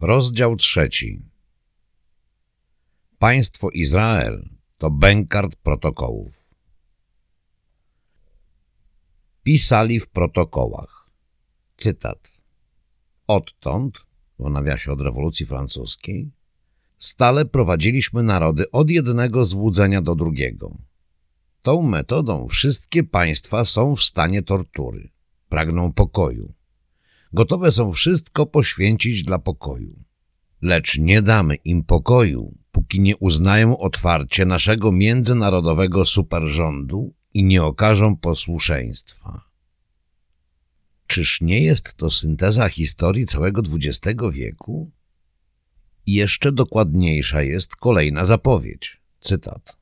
Rozdział trzeci. Państwo Izrael to bękart protokołów. Pisali w protokołach. Cytat. Odtąd, w nawiasie od rewolucji francuskiej, stale prowadziliśmy narody od jednego złudzenia do drugiego. Tą metodą wszystkie państwa są w stanie tortury. Pragną pokoju. Gotowe są wszystko poświęcić dla pokoju. Lecz nie damy im pokoju, póki nie uznają otwarcie naszego międzynarodowego superrządu i nie okażą posłuszeństwa. Czyż nie jest to synteza historii całego XX wieku? I jeszcze dokładniejsza jest kolejna zapowiedź. Cytat.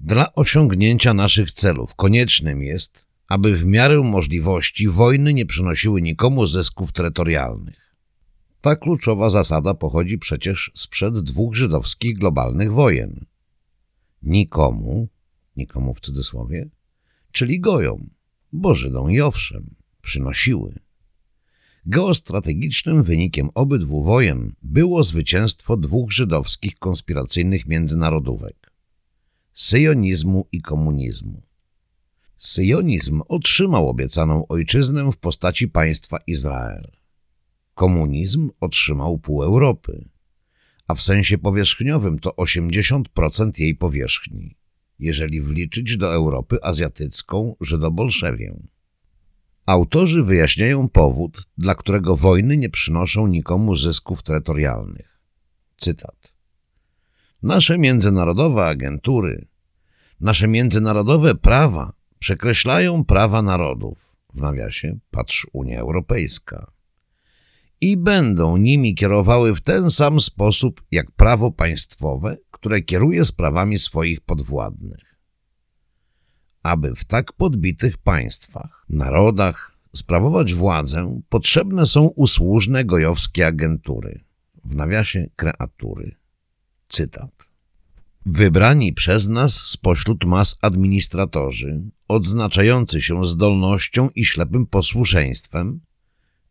Dla osiągnięcia naszych celów koniecznym jest, aby w miarę możliwości wojny nie przynosiły nikomu zysków terytorialnych. Ta kluczowa zasada pochodzi przecież sprzed dwóch żydowskich globalnych wojen. Nikomu, nikomu w cudzysłowie, czyli gojom, bo Żydom i owszem, przynosiły. Geostrategicznym wynikiem obydwu wojen było zwycięstwo dwóch żydowskich konspiracyjnych międzynarodówek – syjonizmu i komunizmu. Syjonizm otrzymał obiecaną ojczyznę w postaci państwa Izrael. Komunizm otrzymał pół Europy, a w sensie powierzchniowym to 80% jej powierzchni, jeżeli wliczyć do Europy azjatycką Żydobolszewię. Autorzy wyjaśniają powód, dla którego wojny nie przynoszą nikomu zysków terytorialnych. Cytat. Nasze międzynarodowe agentury, nasze międzynarodowe prawa przekreślają prawa narodów, w nawiasie patrz Unia Europejska, i będą nimi kierowały w ten sam sposób jak prawo państwowe, które kieruje sprawami swoich podwładnych aby w tak podbitych państwach, narodach sprawować władzę, potrzebne są usłużne gojowskie agentury, w nawiasie kreatury. Cytat. Wybrani przez nas spośród mas administratorzy, odznaczający się zdolnością i ślepym posłuszeństwem,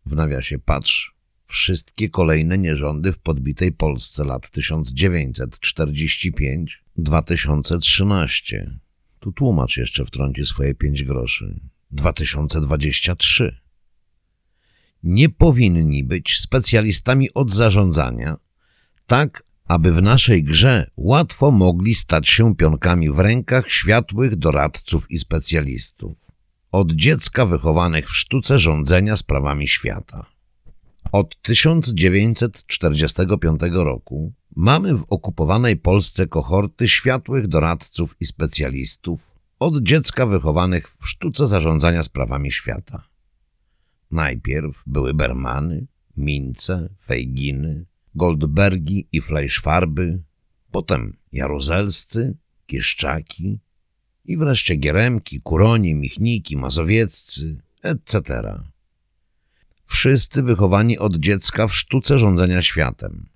w nawiasie patrz, wszystkie kolejne nierządy w podbitej Polsce lat 1945-2013 tu tłumacz jeszcze wtrąci swoje pięć groszy. 2023. Nie powinni być specjalistami od zarządzania, tak aby w naszej grze łatwo mogli stać się pionkami w rękach światłych doradców i specjalistów. Od dziecka wychowanych w sztuce rządzenia sprawami świata. Od 1945 roku Mamy w okupowanej Polsce kohorty światłych doradców i specjalistów, od dziecka wychowanych w sztuce zarządzania sprawami świata. Najpierw były Bermany, Mince, Fejginy, Goldbergi i Fleischfarby, potem Jaruzelscy, Kieszczaki i wreszcie Gieremki, Kuroni, Michniki, Mazowieccy, etc. Wszyscy wychowani od dziecka w sztuce rządzenia światem –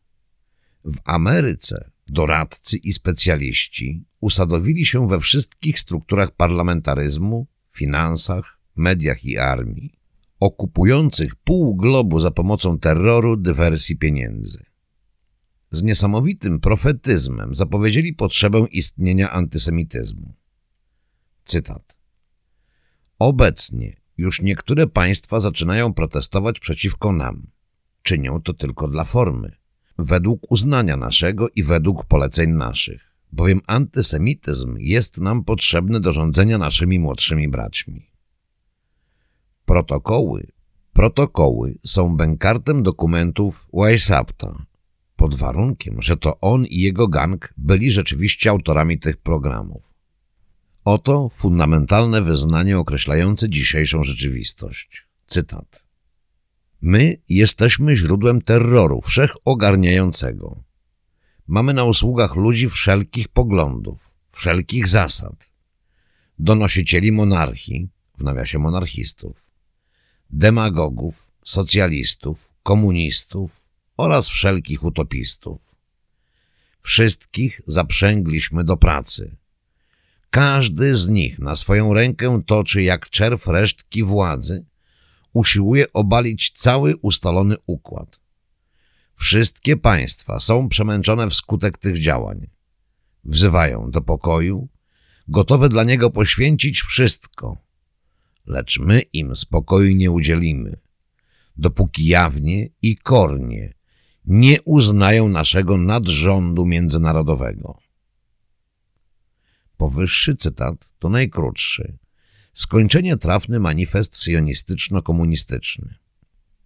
w Ameryce doradcy i specjaliści usadowili się we wszystkich strukturach parlamentaryzmu, finansach, mediach i armii, okupujących pół globu za pomocą terroru, dywersji pieniędzy. Z niesamowitym profetyzmem zapowiedzieli potrzebę istnienia antysemityzmu. Cytat. Obecnie już niektóre państwa zaczynają protestować przeciwko nam. Czynią to tylko dla formy – według uznania naszego i według poleceń naszych, bowiem antysemityzm jest nam potrzebny do rządzenia naszymi młodszymi braćmi. Protokoły Protokoły są bękartem dokumentów Weissapta, pod warunkiem, że to on i jego gang byli rzeczywiście autorami tych programów. Oto fundamentalne wyznanie określające dzisiejszą rzeczywistość. Cytat. My jesteśmy źródłem terroru wszechogarniającego. Mamy na usługach ludzi wszelkich poglądów, wszelkich zasad, donosicieli monarchii, w nawiasie monarchistów, demagogów, socjalistów, komunistów oraz wszelkich utopistów. Wszystkich zaprzęgliśmy do pracy. Każdy z nich na swoją rękę toczy jak czerw resztki władzy, usiłuje obalić cały ustalony układ. Wszystkie państwa są przemęczone wskutek tych działań. Wzywają do pokoju, gotowe dla niego poświęcić wszystko. Lecz my im spokoju nie udzielimy, dopóki jawnie i kornie nie uznają naszego nadrządu międzynarodowego. Powyższy cytat to najkrótszy, skończenie trafny manifest sionistyczno-komunistyczny.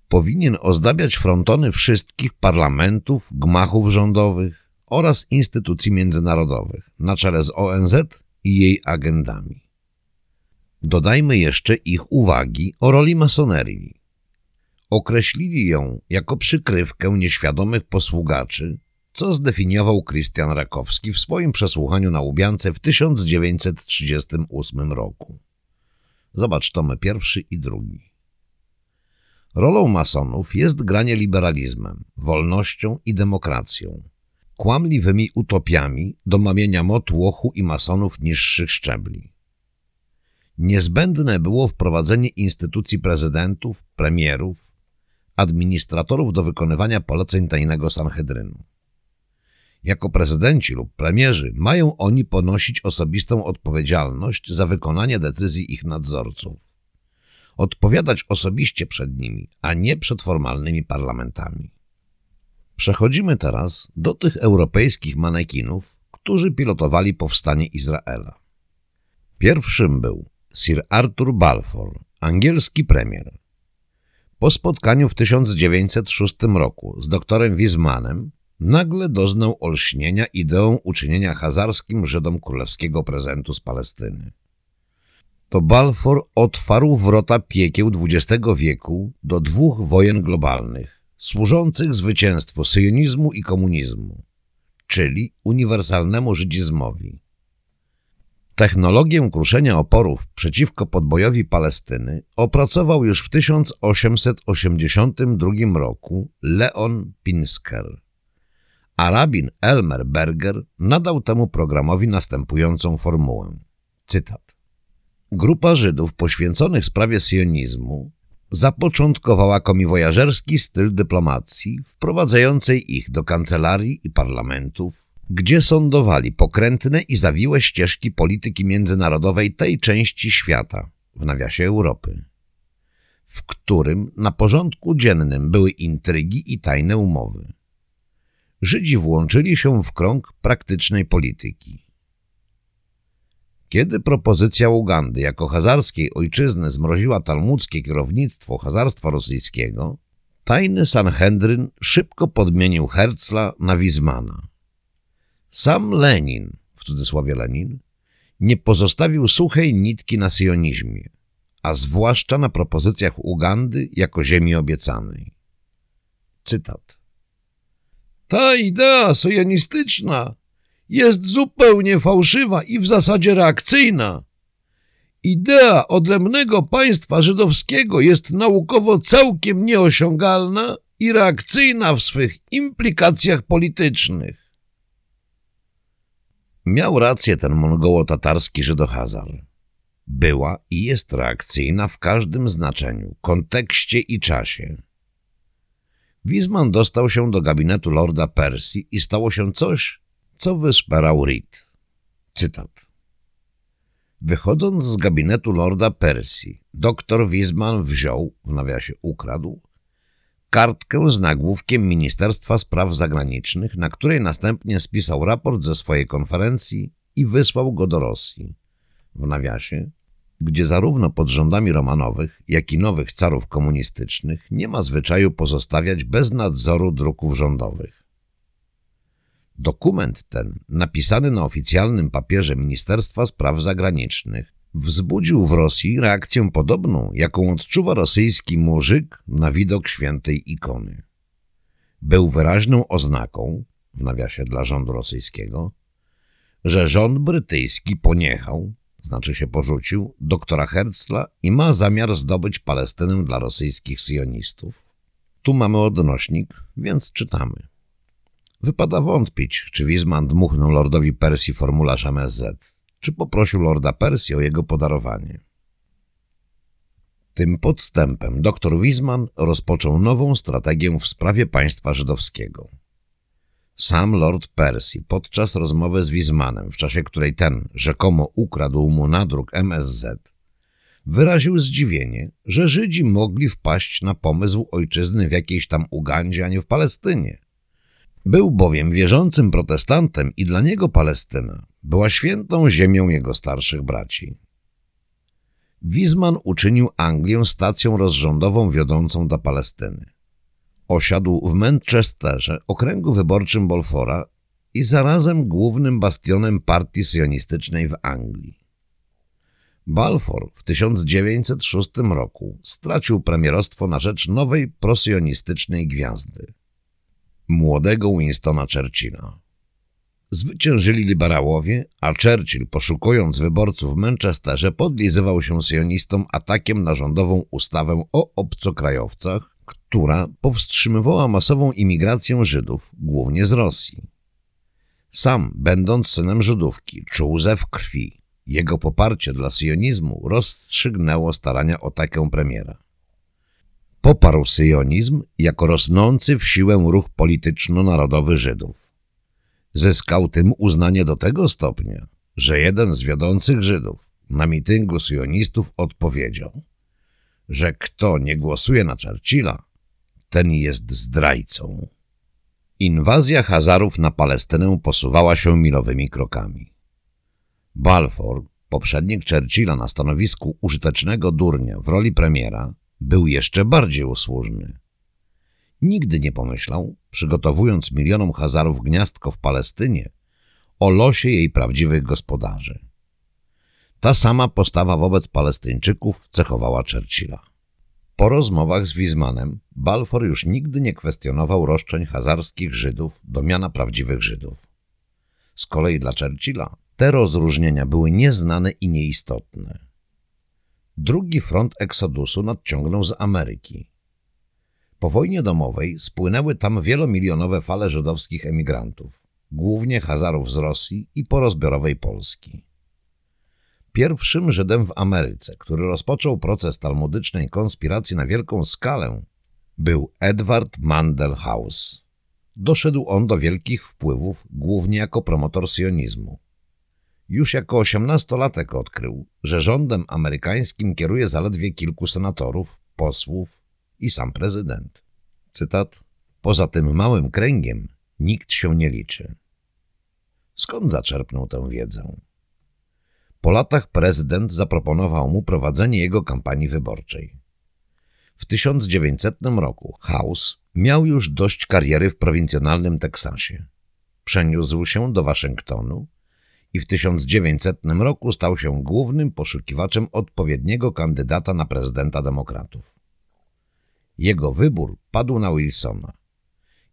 Powinien ozdabiać frontony wszystkich parlamentów, gmachów rządowych oraz instytucji międzynarodowych na czele z ONZ i jej agendami. Dodajmy jeszcze ich uwagi o roli masonerii. Określili ją jako przykrywkę nieświadomych posługaczy, co zdefiniował Krystian Rakowski w swoim przesłuchaniu na Łubiance w 1938 roku. Zobacz tomy pierwszy i drugi. Rolą masonów jest granie liberalizmem, wolnością i demokracją, kłamliwymi utopiami do mamienia motłochu i masonów niższych szczebli. Niezbędne było wprowadzenie instytucji prezydentów, premierów, administratorów do wykonywania poleceń tajnego Sanhedrynu. Jako prezydenci lub premierzy mają oni ponosić osobistą odpowiedzialność za wykonanie decyzji ich nadzorców. Odpowiadać osobiście przed nimi, a nie przed formalnymi parlamentami. Przechodzimy teraz do tych europejskich manekinów, którzy pilotowali powstanie Izraela. Pierwszym był Sir Arthur Balfour, angielski premier. Po spotkaniu w 1906 roku z doktorem Wiesmanem nagle doznał olśnienia ideą uczynienia hazarskim Żydom królewskiego prezentu z Palestyny. To Balfour otwarł wrota piekieł XX wieku do dwóch wojen globalnych, służących zwycięstwu syjonizmu i komunizmu, czyli uniwersalnemu żydzizmowi. Technologię kruszenia oporów przeciwko podbojowi Palestyny opracował już w 1882 roku Leon Pinsker a rabin Elmer Berger nadał temu programowi następującą formułę. Cytat. Grupa Żydów poświęconych sprawie sionizmu zapoczątkowała komiwojażerski styl dyplomacji, wprowadzającej ich do kancelarii i parlamentów, gdzie sądowali pokrętne i zawiłe ścieżki polityki międzynarodowej tej części świata, w nawiasie Europy, w którym na porządku dziennym były intrygi i tajne umowy. Żydzi włączyli się w krąg praktycznej polityki. Kiedy propozycja Ugandy jako hazarskiej ojczyzny zmroziła talmudzkie kierownictwo hazarstwa rosyjskiego, tajny Sanhedryn szybko podmienił Herzla na Wizmana. Sam Lenin, w cudzysłowie Lenin, nie pozostawił suchej nitki na sionizmie, a zwłaszcza na propozycjach Ugandy jako ziemi obiecanej. Cytat. Ta idea sojanistyczna jest zupełnie fałszywa i w zasadzie reakcyjna. Idea odrębnego państwa żydowskiego jest naukowo całkiem nieosiągalna i reakcyjna w swych implikacjach politycznych. Miał rację ten mongoło-tatarski żydohazar. Była i jest reakcyjna w każdym znaczeniu, kontekście i czasie. Wiseman dostał się do gabinetu lorda Percy i stało się coś, co wyszperał Reed. Cytat. Wychodząc z gabinetu lorda Percy, doktor Wiseman wziął, w nawiasie ukradł, kartkę z nagłówkiem Ministerstwa Spraw Zagranicznych, na której następnie spisał raport ze swojej konferencji i wysłał go do Rosji. W nawiasie gdzie zarówno pod rządami Romanowych, jak i nowych carów komunistycznych nie ma zwyczaju pozostawiać bez nadzoru druków rządowych. Dokument ten, napisany na oficjalnym papierze Ministerstwa Spraw Zagranicznych, wzbudził w Rosji reakcję podobną, jaką odczuwa rosyjski murzyk na widok świętej ikony. Był wyraźną oznaką, w nawiasie dla rządu rosyjskiego, że rząd brytyjski poniechał, znaczy się porzucił, doktora Herzla i ma zamiar zdobyć Palestynę dla rosyjskich sionistów. Tu mamy odnośnik, więc czytamy. Wypada wątpić, czy Wizman dmuchnął lordowi Persji formularz MSZ, czy poprosił lorda Persji o jego podarowanie. Tym podstępem dr Wiesman rozpoczął nową strategię w sprawie państwa żydowskiego. Sam Lord Percy podczas rozmowy z Wiesmanem, w czasie której ten rzekomo ukradł mu nadruk MSZ, wyraził zdziwienie, że Żydzi mogli wpaść na pomysł ojczyzny w jakiejś tam Ugandzie, a nie w Palestynie. Był bowiem wierzącym protestantem i dla niego Palestyna była świętą ziemią jego starszych braci. Wiesman uczynił Anglię stacją rozrządową wiodącą do Palestyny. Osiadł w Manchesterze, okręgu wyborczym Bolfora i zarazem głównym bastionem partii sionistycznej w Anglii. Balfour w 1906 roku stracił premierostwo na rzecz nowej prosjonistycznej gwiazdy. Młodego Winstona Churchilla. Zwyciężyli liberałowie, a Churchill, poszukując wyborców w Manchesterze, podlizywał się sionistom atakiem na rządową ustawę o obcokrajowcach, która powstrzymywała masową imigrację Żydów, głównie z Rosji. Sam, będąc synem Żydówki, czuł ze w krwi. Jego poparcie dla sionizmu rozstrzygnęło starania o takę premiera. Poparł syjonizm jako rosnący w siłę ruch polityczno-narodowy Żydów. Zyskał tym uznanie do tego stopnia, że jeden z wiodących Żydów na mityngu sionistów odpowiedział, że kto nie głosuje na Churchilla, ten jest zdrajcą. Inwazja Hazarów na Palestynę posuwała się milowymi krokami. Balfour, poprzednik Churchilla na stanowisku użytecznego durnia w roli premiera, był jeszcze bardziej usłużny. Nigdy nie pomyślał, przygotowując milionom Hazarów gniazdko w Palestynie, o losie jej prawdziwych gospodarzy. Ta sama postawa wobec Palestyńczyków cechowała Churchilla. Po rozmowach z Wizmanem Balfour już nigdy nie kwestionował roszczeń hazarskich Żydów do miana prawdziwych Żydów. Z kolei dla Churchilla te rozróżnienia były nieznane i nieistotne. Drugi front eksodusu nadciągnął z Ameryki. Po wojnie domowej spłynęły tam wielomilionowe fale żydowskich emigrantów, głównie Hazarów z Rosji i porozbiorowej Polski. Pierwszym Żydem w Ameryce, który rozpoczął proces talmudycznej konspiracji na wielką skalę, był Edward Mandel House. Doszedł on do wielkich wpływów głównie jako promotor sionizmu. Już jako osiemnastolatek odkrył, że rządem amerykańskim kieruje zaledwie kilku senatorów, posłów i sam prezydent. Cytat. Poza tym małym kręgiem nikt się nie liczy. Skąd zaczerpnął tę wiedzę? Po latach prezydent zaproponował mu prowadzenie jego kampanii wyborczej. W 1900 roku House miał już dość kariery w prowincjonalnym Teksasie. Przeniósł się do Waszyngtonu i w 1900 roku stał się głównym poszukiwaczem odpowiedniego kandydata na prezydenta demokratów. Jego wybór padł na Wilsona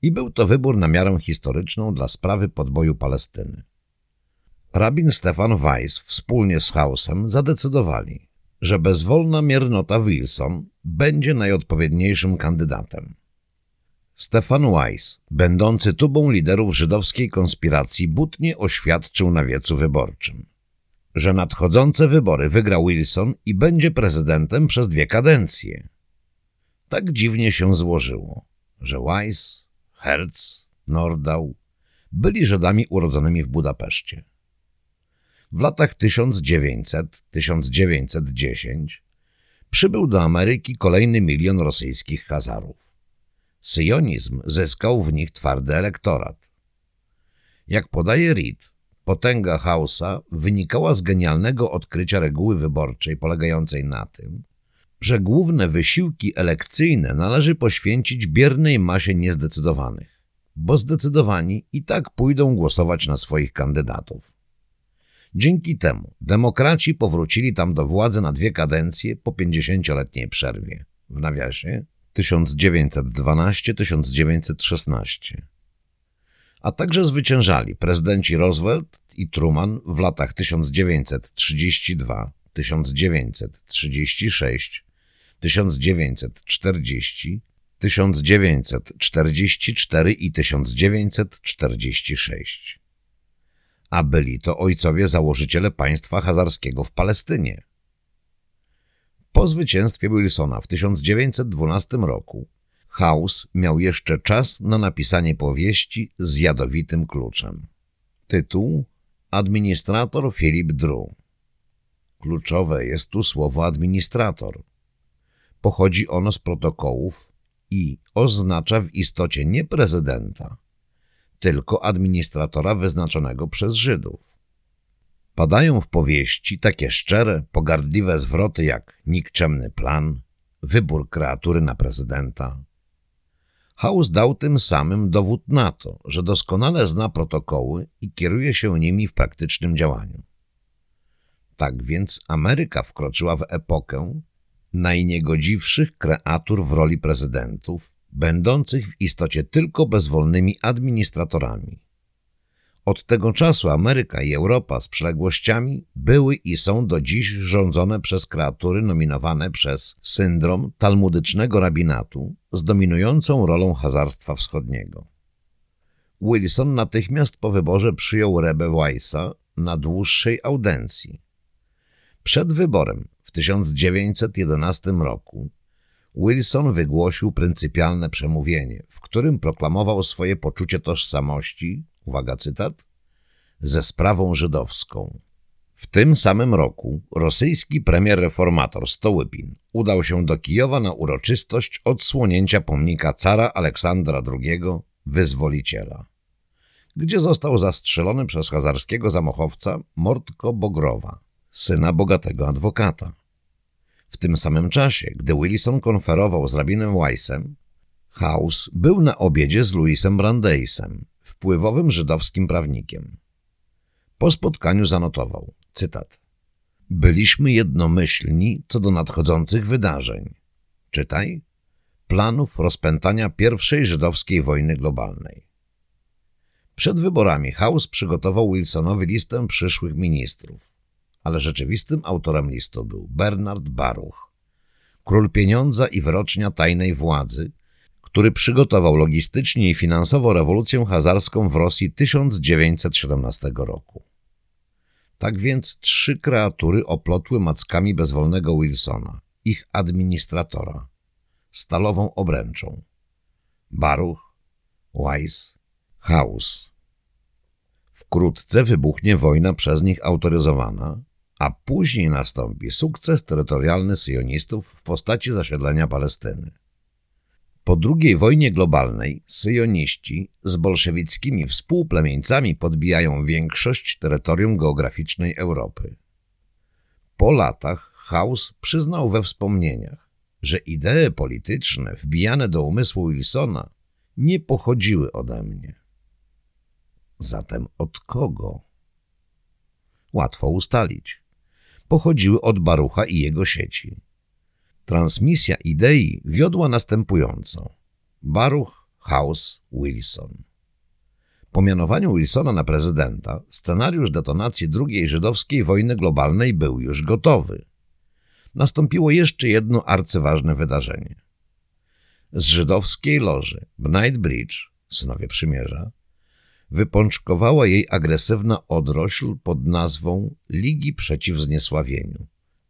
i był to wybór na miarę historyczną dla sprawy podboju Palestyny. Rabin Stefan Weiss wspólnie z Hausem zadecydowali, że bezwolna miernota Wilson będzie najodpowiedniejszym kandydatem. Stefan Weiss, będący tubą liderów żydowskiej konspiracji, butnie oświadczył na wiecu wyborczym, że nadchodzące wybory wygra Wilson i będzie prezydentem przez dwie kadencje. Tak dziwnie się złożyło, że Weiss, Herz, Nordau byli Żydami urodzonymi w Budapeszcie. W latach 1900-1910 przybył do Ameryki kolejny milion rosyjskich Hazarów. Syjonizm zyskał w nich twardy elektorat. Jak podaje Reed, potęga Hausa wynikała z genialnego odkrycia reguły wyborczej polegającej na tym, że główne wysiłki elekcyjne należy poświęcić biernej masie niezdecydowanych, bo zdecydowani i tak pójdą głosować na swoich kandydatów. Dzięki temu demokraci powrócili tam do władzy na dwie kadencje po pięćdziesięcioletniej przerwie, w nawiasie 1912-1916. A także zwyciężali prezydenci Roosevelt i Truman w latach 1932, 1936, 1940, 1944 i 1946 a byli to ojcowie założyciele państwa hazarskiego w Palestynie. Po zwycięstwie Wilsona w 1912 roku House miał jeszcze czas na napisanie powieści z jadowitym kluczem. Tytuł Administrator Philip Drew. Kluczowe jest tu słowo administrator. Pochodzi ono z protokołów i oznacza w istocie nie prezydenta, tylko administratora wyznaczonego przez Żydów. Padają w powieści takie szczere, pogardliwe zwroty jak nikczemny plan, wybór kreatury na prezydenta. House dał tym samym dowód na to, że doskonale zna protokoły i kieruje się nimi w praktycznym działaniu. Tak więc Ameryka wkroczyła w epokę najniegodziwszych kreatur w roli prezydentów, będących w istocie tylko bezwolnymi administratorami. Od tego czasu Ameryka i Europa z przyległościami były i są do dziś rządzone przez kreatury nominowane przez syndrom talmudycznego rabinatu z dominującą rolą hazarstwa wschodniego. Wilson natychmiast po wyborze przyjął Rebę Weissa na dłuższej audencji. Przed wyborem w 1911 roku Wilson wygłosił pryncypialne przemówienie, w którym proklamował swoje poczucie tożsamości, uwaga cytat, ze sprawą żydowską. W tym samym roku rosyjski premier reformator Stołypin udał się do Kijowa na uroczystość odsłonięcia pomnika cara Aleksandra II, wyzwoliciela, gdzie został zastrzelony przez hazarskiego zamochowca Mortko Bogrowa, syna bogatego adwokata. W tym samym czasie, gdy Wilson konferował z rabinem Weissem, House był na obiedzie z Louisem Brandeisem, wpływowym żydowskim prawnikiem. Po spotkaniu zanotował, cytat, Byliśmy jednomyślni co do nadchodzących wydarzeń. Czytaj, planów rozpętania pierwszej żydowskiej wojny globalnej. Przed wyborami House przygotował Wilsonowi listę przyszłych ministrów, ale rzeczywistym autorem listu był Bernard Baruch, król pieniądza i wyrocznia tajnej władzy, który przygotował logistycznie i finansowo rewolucję hazarską w Rosji 1917 roku. Tak więc trzy kreatury oplotły mackami bezwolnego Wilsona, ich administratora, stalową obręczą. Baruch, Weiss, House. Wkrótce wybuchnie wojna przez nich autoryzowana, a później nastąpi sukces terytorialny syjonistów w postaci zasiedlenia Palestyny. Po II wojnie globalnej syjoniści z bolszewickimi współplemieńcami podbijają większość terytorium geograficznej Europy. Po latach House przyznał we wspomnieniach, że idee polityczne wbijane do umysłu Wilsona nie pochodziły ode mnie. Zatem od kogo? Łatwo ustalić. Pochodziły od Barucha i jego sieci. Transmisja idei wiodła następująco. Baruch, House, Wilson. Po mianowaniu Wilsona na prezydenta scenariusz detonacji II żydowskiej wojny globalnej był już gotowy. Nastąpiło jeszcze jedno arcyważne wydarzenie. Z żydowskiej loży Bnight Bridge, synowie przymierza, wypączkowała jej agresywna odrośl pod nazwą Ligi Przeciw Zniesławieniu,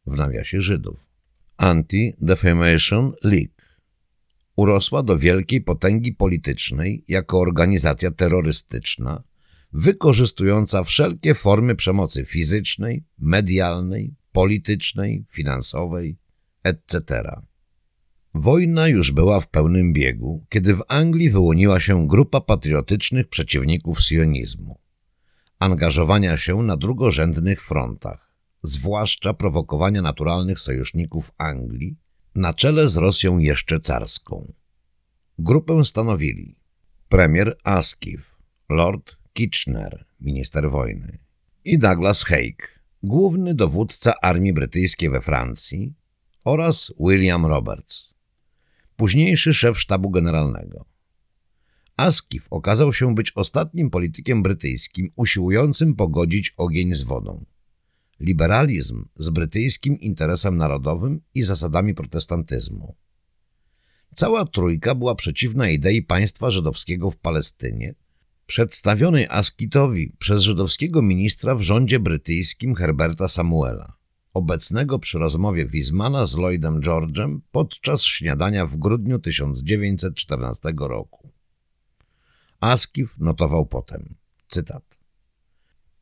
w nawiasie Żydów. Anti-Defamation League. Urosła do wielkiej potęgi politycznej jako organizacja terrorystyczna, wykorzystująca wszelkie formy przemocy fizycznej, medialnej, politycznej, finansowej, etc. Wojna już była w pełnym biegu, kiedy w Anglii wyłoniła się grupa patriotycznych przeciwników sionizmu, angażowania się na drugorzędnych frontach zwłaszcza prowokowania naturalnych sojuszników Anglii, na czele z Rosją jeszcze carską. Grupę stanowili premier Askiw, Lord Kitchener, minister wojny, i Douglas Haig, główny dowódca armii brytyjskiej we Francji oraz William Roberts, późniejszy szef sztabu generalnego. Askiw okazał się być ostatnim politykiem brytyjskim usiłującym pogodzić ogień z wodą liberalizm z brytyjskim interesem narodowym i zasadami protestantyzmu. Cała trójka była przeciwna idei państwa żydowskiego w Palestynie, przedstawionej Askitowi przez żydowskiego ministra w rządzie brytyjskim Herberta Samuela obecnego przy rozmowie Wizmana z Lloydem George'em podczas śniadania w grudniu 1914 roku. Askiw notował potem, cytat.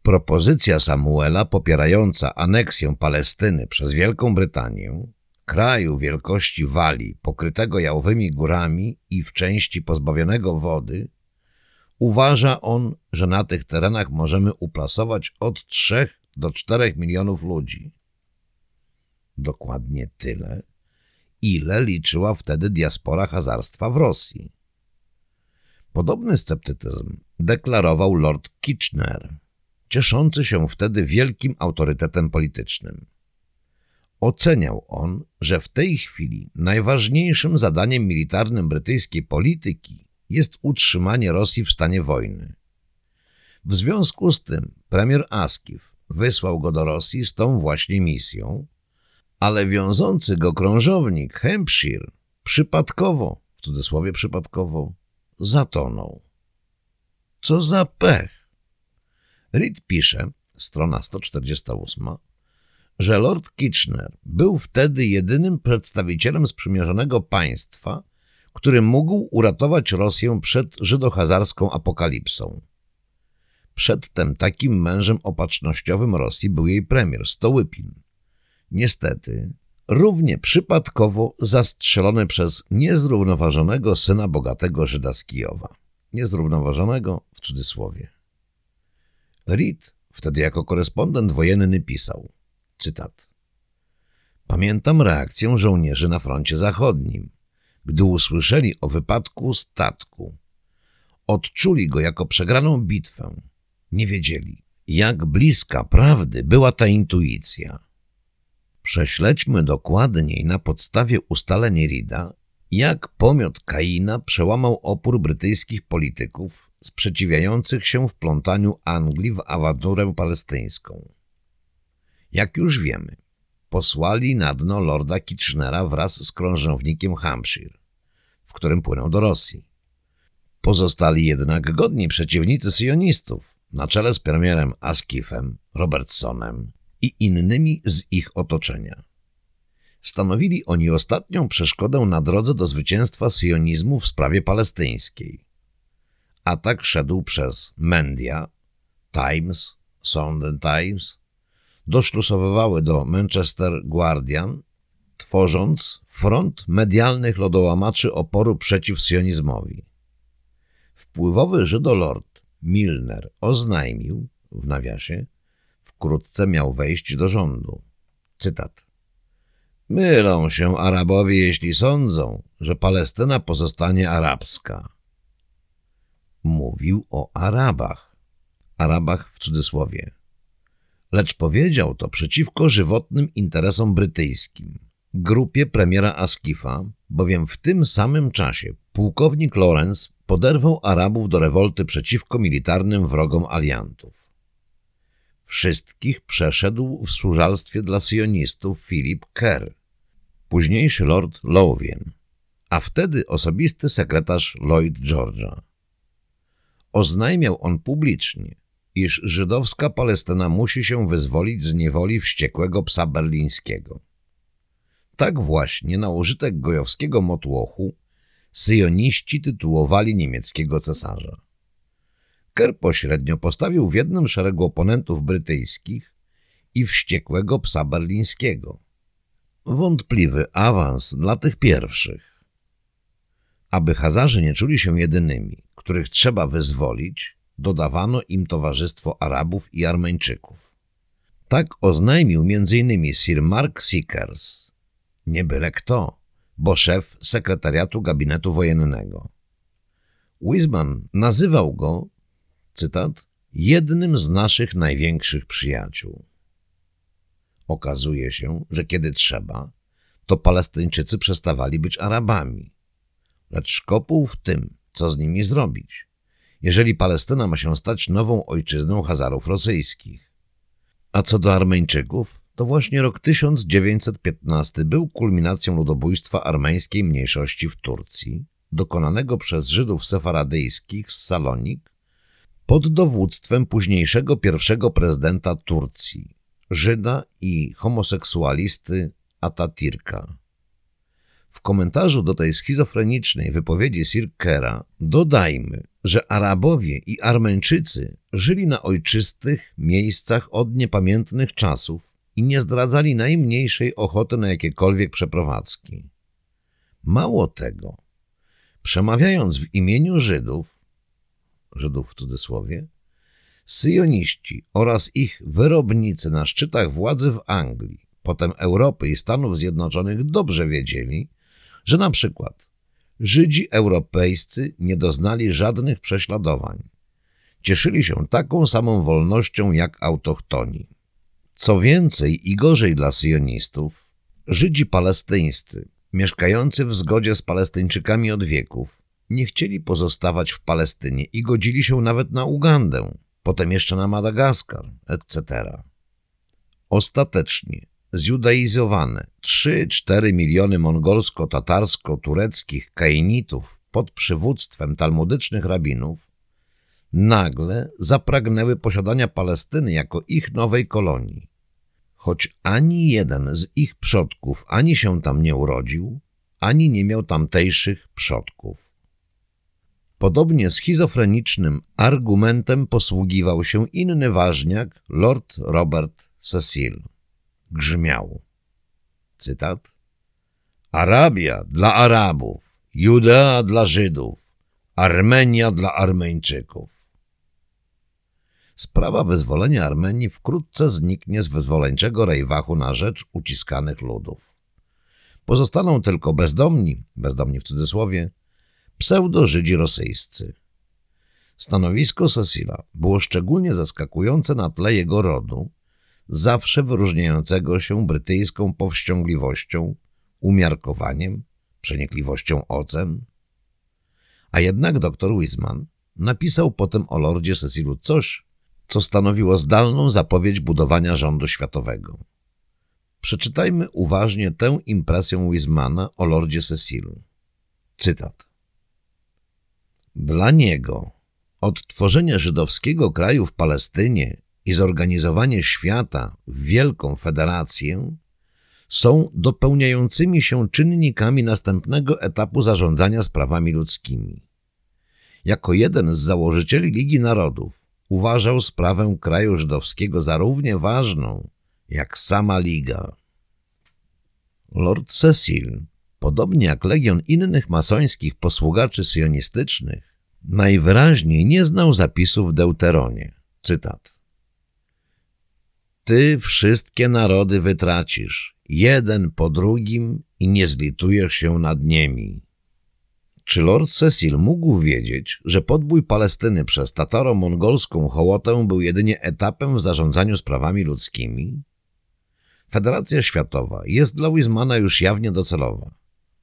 Propozycja Samuela popierająca aneksję Palestyny przez Wielką Brytanię, kraju wielkości Walii pokrytego jałowymi górami i w części pozbawionego wody, uważa on, że na tych terenach możemy uplasować od 3 do 4 milionów ludzi. Dokładnie tyle, ile liczyła wtedy diaspora hazarstwa w Rosji. Podobny sceptycyzm deklarował Lord Kitchener, cieszący się wtedy wielkim autorytetem politycznym. Oceniał on, że w tej chwili najważniejszym zadaniem militarnym brytyjskiej polityki jest utrzymanie Rosji w stanie wojny. W związku z tym premier Askiw wysłał go do Rosji z tą właśnie misją, ale wiążący go krążownik Hampshire przypadkowo, w cudzysłowie przypadkowo, zatonął. Co za pech! Reed pisze, strona 148, że Lord Kitchener był wtedy jedynym przedstawicielem sprzymierzonego państwa, który mógł uratować Rosję przed żydohazarską apokalipsą. Przedtem takim mężem opatrznościowym Rosji był jej premier Stołypin. Niestety, równie przypadkowo zastrzelony przez niezrównoważonego syna bogatego Żyda z Kijowa. Niezrównoważonego w cudzysłowie. Reed wtedy jako korespondent wojenny pisał, cytat, Pamiętam reakcję żołnierzy na froncie zachodnim, gdy usłyszeli o wypadku statku. Odczuli go jako przegraną bitwę. Nie wiedzieli, jak bliska prawdy była ta intuicja. Prześledźmy dokładniej na podstawie ustaleń Rida, jak pomiot Kaina przełamał opór brytyjskich polityków sprzeciwiających się wplątaniu Anglii w awanturę palestyńską. Jak już wiemy, posłali na dno lorda Kitchenera wraz z krążownikiem Hampshire, w którym płynął do Rosji. Pozostali jednak godni przeciwnicy syjonistów, na czele z premierem Askifem, Robertsonem i innymi z ich otoczenia. Stanowili oni ostatnią przeszkodę na drodze do zwycięstwa syjonizmu w sprawie palestyńskiej. Atak szedł przez Mendia, Times, Sunday Times, doszlusowywały do Manchester Guardian, tworząc front medialnych lodołamaczy oporu przeciw sionizmowi. Wpływowy Żydolord Milner oznajmił, w nawiasie, wkrótce miał wejść do rządu. Cytat. Mylą się Arabowie, jeśli sądzą, że Palestyna pozostanie arabska. Mówił o Arabach. Arabach w cudzysłowie. Lecz powiedział to przeciwko żywotnym interesom brytyjskim, grupie premiera Askifa, bowiem w tym samym czasie pułkownik Lawrence poderwał Arabów do rewolty przeciwko militarnym wrogom aliantów. Wszystkich przeszedł w służalstwie dla sionistów Philip Kerr, późniejszy lord Lowien, a wtedy osobisty sekretarz Lloyd George'a. Oznajmiał on publicznie, iż żydowska Palestyna musi się wyzwolić z niewoli wściekłego psa berlińskiego. Tak właśnie na użytek gojowskiego motłochu syjoniści tytułowali niemieckiego cesarza. Ker pośrednio postawił w jednym szeregu oponentów brytyjskich i wściekłego psa berlińskiego. Wątpliwy awans dla tych pierwszych. Aby Hazarzy nie czuli się jedynymi, których trzeba wyzwolić, dodawano im towarzystwo Arabów i Armeńczyków. Tak oznajmił m.in. Sir Mark Seekers, nie byle kto, bo szef sekretariatu gabinetu wojennego. Wiseman nazywał go, cytat, jednym z naszych największych przyjaciół. Okazuje się, że kiedy trzeba, to Palestyńczycy przestawali być Arabami, lecz szkopuł w tym, co z nimi zrobić, jeżeli Palestyna ma się stać nową ojczyzną Hazarów rosyjskich. A co do Armeńczyków, to właśnie rok 1915 był kulminacją ludobójstwa armeńskiej mniejszości w Turcji, dokonanego przez Żydów sefaradyjskich z Salonik pod dowództwem późniejszego pierwszego prezydenta Turcji, Żyda i homoseksualisty Atatürka. W komentarzu do tej schizofrenicznej wypowiedzi Sirkera dodajmy, że Arabowie i Armeńczycy żyli na ojczystych miejscach od niepamiętnych czasów i nie zdradzali najmniejszej ochoty na jakiekolwiek przeprowadzki. Mało tego, przemawiając w imieniu Żydów, Żydów w cudzysłowie, syjoniści oraz ich wyrobnicy na szczytach władzy w Anglii, potem Europy i Stanów Zjednoczonych dobrze wiedzieli, że na przykład Żydzi europejscy nie doznali żadnych prześladowań. Cieszyli się taką samą wolnością jak autochtoni. Co więcej i gorzej dla syjonistów, Żydzi palestyńscy, mieszkający w zgodzie z Palestyńczykami od wieków, nie chcieli pozostawać w Palestynie i godzili się nawet na Ugandę, potem jeszcze na Madagaskar, etc. Ostatecznie zjudaizowane 3-4 miliony mongolsko-tatarsko-tureckich kainitów pod przywództwem talmudycznych rabinów nagle zapragnęły posiadania Palestyny jako ich nowej kolonii. Choć ani jeden z ich przodków ani się tam nie urodził, ani nie miał tamtejszych przodków. Podobnie schizofrenicznym argumentem posługiwał się inny ważniak, Lord Robert Cecil grzmiał. Cytat. Arabia dla Arabów, Judea dla Żydów, Armenia dla Armeńczyków. Sprawa wyzwolenia Armenii wkrótce zniknie z wyzwoleńczego rejwachu na rzecz uciskanych ludów. Pozostaną tylko bezdomni, bezdomni w cudzysłowie, pseudo-Żydzi rosyjscy. Stanowisko Cecila było szczególnie zaskakujące na tle jego rodu, zawsze wyróżniającego się brytyjską powściągliwością, umiarkowaniem, przenikliwością ocen. A jednak dr Wiseman napisał potem o lordzie Cecilu coś, co stanowiło zdalną zapowiedź budowania rządu światowego. Przeczytajmy uważnie tę impresję Wisemana o lordzie Cecilu. Cytat. Dla niego odtworzenie żydowskiego kraju w Palestynie i zorganizowanie świata w wielką federację są dopełniającymi się czynnikami następnego etapu zarządzania sprawami ludzkimi. Jako jeden z założycieli Ligi Narodów uważał sprawę kraju żydowskiego za równie ważną jak sama Liga. Lord Cecil, podobnie jak legion innych masońskich posługaczy sionistycznych, najwyraźniej nie znał zapisów w Deuteronie. Cytat. Ty wszystkie narody wytracisz, jeden po drugim i nie zlitujesz się nad nimi. Czy Lord Cecil mógł wiedzieć, że podbój Palestyny przez tataro-mongolską hołotę był jedynie etapem w zarządzaniu sprawami ludzkimi? Federacja Światowa jest dla Wismana już jawnie docelowa,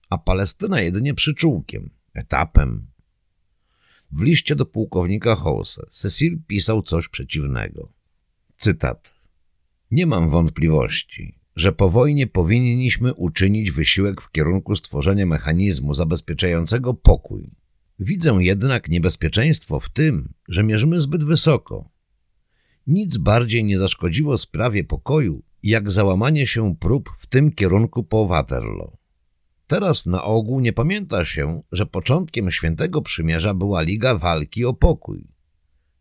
a Palestyna jedynie przyczółkiem, etapem. W liście do pułkownika House Cecil pisał coś przeciwnego. Cytat. Nie mam wątpliwości, że po wojnie powinniśmy uczynić wysiłek w kierunku stworzenia mechanizmu zabezpieczającego pokój. Widzę jednak niebezpieczeństwo w tym, że mierzymy zbyt wysoko. Nic bardziej nie zaszkodziło sprawie pokoju, jak załamanie się prób w tym kierunku po Waterloo. Teraz na ogół nie pamięta się, że początkiem Świętego Przymierza była Liga Walki o Pokój.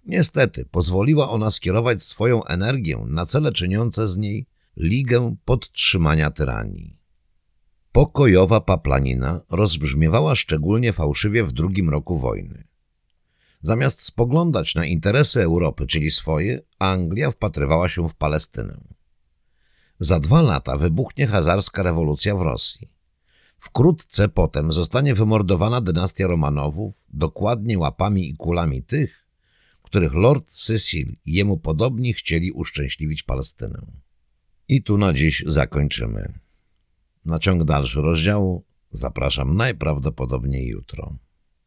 Niestety pozwoliła ona skierować swoją energię na cele czyniące z niej ligę podtrzymania tyranii. Pokojowa paplanina rozbrzmiewała szczególnie fałszywie w drugim roku wojny. Zamiast spoglądać na interesy Europy, czyli swoje, Anglia wpatrywała się w Palestynę. Za dwa lata wybuchnie hazarska rewolucja w Rosji. Wkrótce potem zostanie wymordowana dynastia Romanowów, dokładnie łapami i kulami tych, których Lord Cecil i jemu podobni chcieli uszczęśliwić Palestynę. I tu na dziś zakończymy. Na ciąg dalszy rozdziału zapraszam najprawdopodobniej jutro.